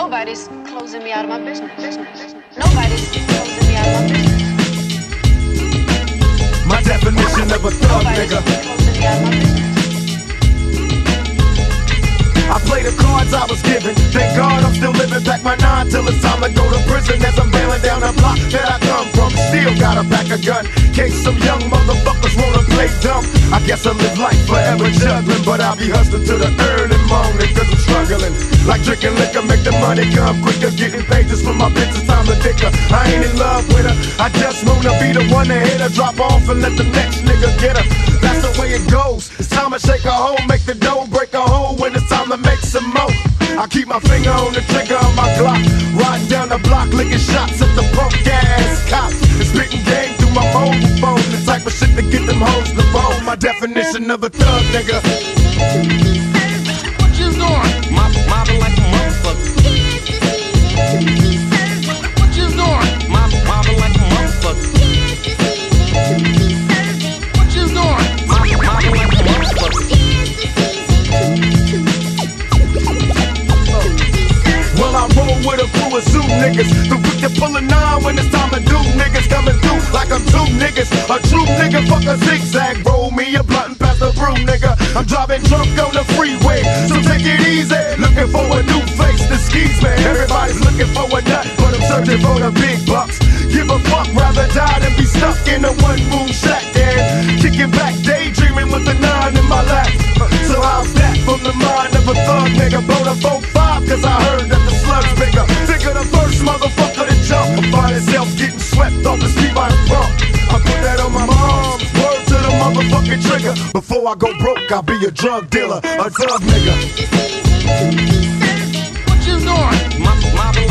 Nobody's closing me out of my business. business. Nobody's closing me out of my business. My definition of a thug nigga. closing me out of my business. I play the cards I was given. Thank God I'm still living back my nine till it's time to go to prison. As I'm bailing down the block that I come from, still got a pack of gun. Case some young motherfuckers wanna play dumb. I guess I live life forever juggling, but I'll be hustling to the early morning struggling. Like drinking liquor, make the money come quicker. Getting pages for my bitch, it's time to dick her. I ain't in love with her, I just wanna be the one to hit her. Drop off and let the next nigga get her. That's the way it goes. It's time to shake a hole, make the dough, break a hole when it's time to make some more. I keep my finger on the trigger of my Glock, riding down the block, licking shots at the punk ass cops, and spitting game through my mobile phone. The type of shit to get them hoes to bone. My definition of a thug nigga. When it's time to do. Niggas coming through like I'm two niggas. A true nigga, fuck a zigzag. Roll me a blunt and pass the broom, nigga. I'm driving drunk on the freeway, so take it easy. Looking for a new face to skis, man. Everybody's looking for a nut, but I'm searching for the big bucks. Give a fuck, rather die than be stuck in a one room shack. And kicking back, daydreaming with the nine in my lap. So how's that from the mind of a thug nigga? Blow the 4-5, motherfucking trigger. Before I go broke, I'll be a drug dealer, a thug nigga. What you doing? Mob, mobbing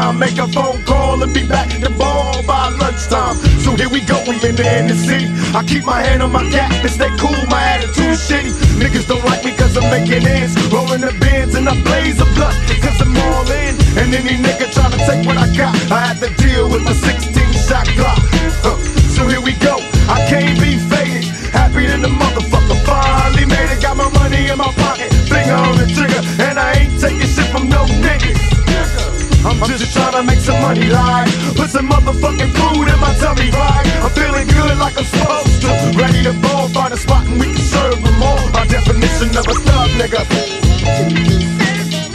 time. Make a phone call and be back in the ball by lunchtime. So here we go, we in the NC. I keep my hand on my cap and stay cool, my attitude shitty. Niggas don't like me cause I'm making ends. Rolling the bins and I blaze a blunt cause I'm all in. And any nigga tryna take what I got, I have to deal with the 16 trying to make some money, lie. Put some motherfucking food in my tummy, right? I'm feeling good like I'm supposed to. Ready to ball, find a spot and we can serve them all. My definition of a thug nigga.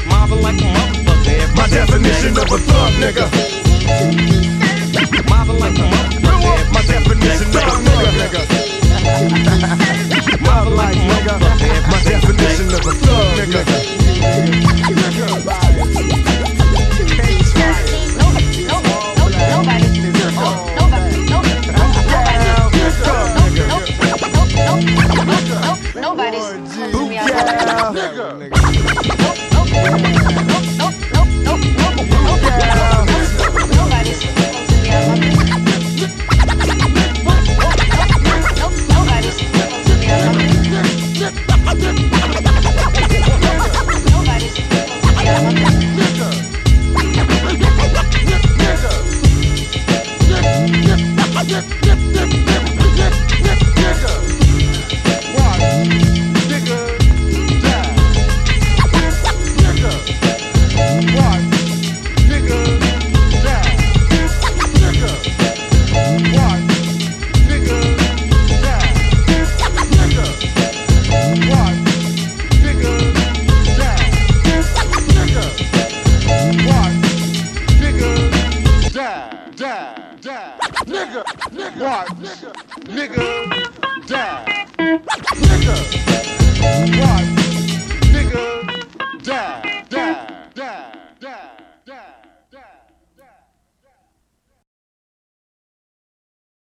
Mobbing like a motherfucker. My definition of a thug nigga. Closing me die, die, nigga, nigga, watch, nigga, nigga, die, nigga, watch.